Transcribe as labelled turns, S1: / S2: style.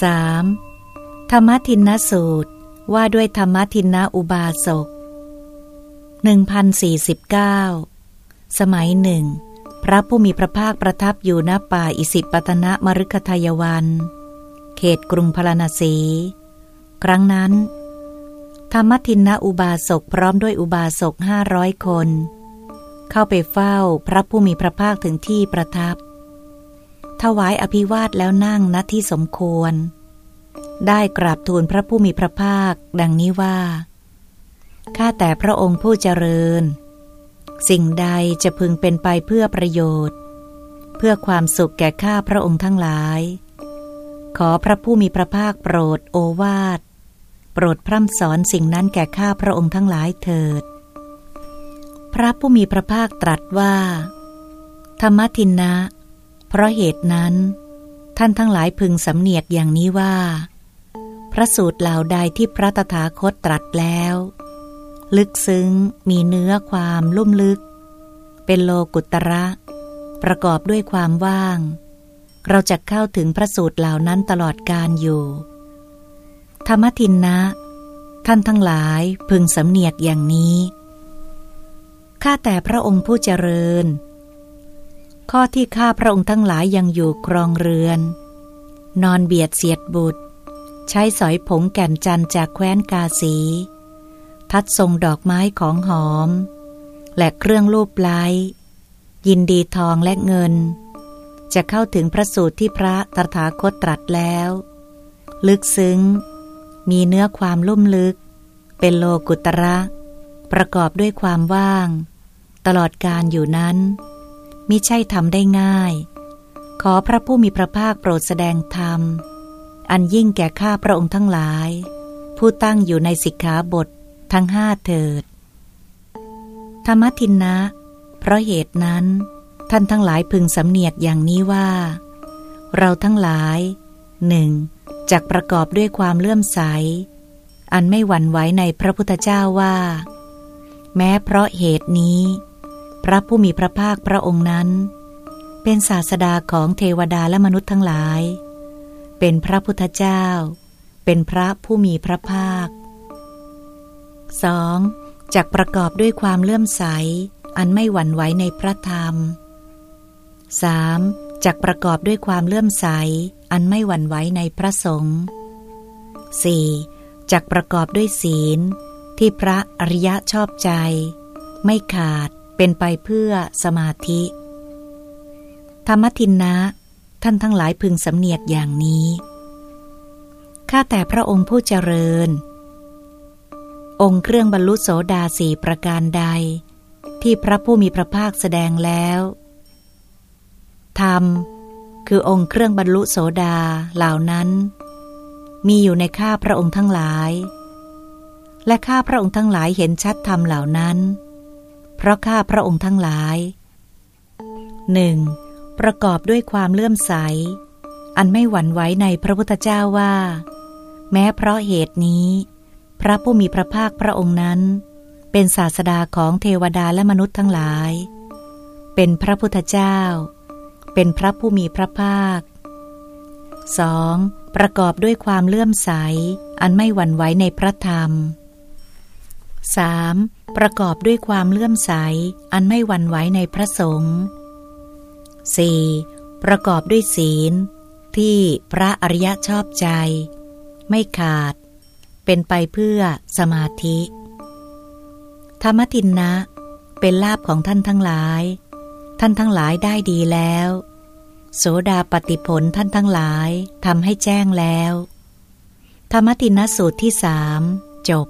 S1: 3. ธรรมทินนสูตรว่าด้วยธรรมทินนอุบาสก1049 สมัยหนึ่ง พระผู้มีพระภาคประทับอยู่ณป่าอิสิปตนะมรุคทายวัน เขตกรุงพราณสี ครั้งนั้น ธรรมทินนอุบาสกพร้อมด้วยอุบาสกห้าร้อยคน เข้าไปเฝ้าพระผู้มีพระภาคถึงที่ประทับ ถวายอภิวาทแล้วนั่งณที่สมควร ได้กราบทูลพระผู้มีพระภาค ดังนี้ว่า ข้าแต่พระองค์ผู้เจริญ สิ่งใดจะพึงเป็นไปเพื่อประโยชน์ เพื่อความสุขแก่ข้าพระองค์ทั้งหลาย ขอพระผู้มีพระภาคโปรดโอวาท โปรดพร่ำสอนสิ่งนั้นแก่ข้าพระองค์ทั้งหลายเถิด พระผู้มีพระภาคตรัสว่า ธรรมทินนะ เพราะเหตุนั้น ท่านทั้งหลายพึงสำเนียกอย่างนี้ว่า พระสูตรเหล่าใดที่พระตถาคตตรัสแล้ว ลึกซึ้งมีเนื้อความลุ่มลึก เป็นโลกุตระ ประกอบด้วยความว่าง เราจะเข้าถึงพระสูตรเหล่านั้นตลอดการอยู่ ธรรมทินนะ ท่านทั้งหลายพึงสำเนียกอย่างนี้ข้าแต่พระองค์ผู้เจริญ ข้อที่ข้าพระองค์ทั้งหลายยังอยู่ครองเรือน นอนเบียดเสียดบุตร ใช้สอยผงแก่นจันจากแคว้นกาสี ทัดทรงดอกไม้ของหอม และเครื่องรูปไล้ยินดีทองและเงิน จะเข้าถึงพระสูตรที่พระตถาคตตรัสแล้ว ลึกซึ้ง มีเนื้อความลุ่มลึก เป็นโลกุตระ ประกอบด้วยความว่าง ตลอดการอยู่นั้น มิใช่ทำได้ง่าย ขอพระผู้มีพระภาคโปรดแสดงธรรม อันยิ่งแก่ข้าพระองค์ทั้งหลาย ผู้ตั้งอยู่ในสิกขาบททั้งห้าเถิด ธรรมทินนะ เพราะเหตุนั้น ท่านทั้งหลายพึงสำเนียกอย่างนี้ว่า เราทั้งหลายหนึ่งจักประกอบด้วยความเลื่อมใส อันไม่หวั่นไหวในพระพุทธเจ้าว่า แม้เพราะเหตุนี้ พระผู้มีพระภาคพระองค์นั้น เป็นศาสดาของเทวดาและมนุษย์ทั้งหลาย เป็นพระพุทธเจ้า เป็นพระผู้มีพระภาค 2. จักประกอบด้วยความเลื่อมใส อันไม่หวั่นไหวในพระธรรม 3. จักประกอบด้วยความเลื่อมใส อันไม่หวั่นไหวในพระสงฆ์ 4. จักประกอบด้วยศีล ที่พระอริยะชอบใจ ไม่ขาด เป็นไปเพื่อสมาธิ ธรรมทินนะ ท่านทั้งหลายพึงสำเนียกอย่างนี้ข้าแต่พระองค์ผู้เจริญ องค์เครื่องบรรลุโสดาสีประการใด ที่พระผู้มีพระภาคแสดงแล้ว ธรรม คือองค์เครื่องบรรลุโสดาเหล่านั้น มีอยู่ในข้าพระองค์ทั้งหลาย และข้าพระองค์ทั้งหลายเห็นชัดธรรมเหล่านั้น เพราะข้าพระองค์ทั้งหลายหนึ่งประกอบด้วยความเลื่อมใส อันไม่หวั่นไหวในพระพุทธเจ้าว่า แม้เพราะเหตุนี้ พระผู้มีพระภาคพระองค์นั้น เป็นศาสดาของเทวดาและมนุษย์ทั้งหลาย เป็นพระพุทธเจ้า เป็นพระผู้มีพระภาค 2. ประกอบด้วยความเลื่อมใส อันไม่หวั่นไหวในพระธรรม 3. ประกอบด้วยความเลื่อมใส อันไม่หวั่นไหวในพระสงฆ์ 4. ประกอบด้วยศีล ที่พระอริยะชอบใจ ไม่ขาด เป็นไปเพื่อสมาธิ ธรรมทินนะ เป็นลาบของท่านทั้งหลาย ท่านทั้งหลายได้ดีแล้ว โสดาปฏิผลท่านทั้งหลายทำให้แจ้งแล้ว ธรรมทินนะสูตรที่สามจบ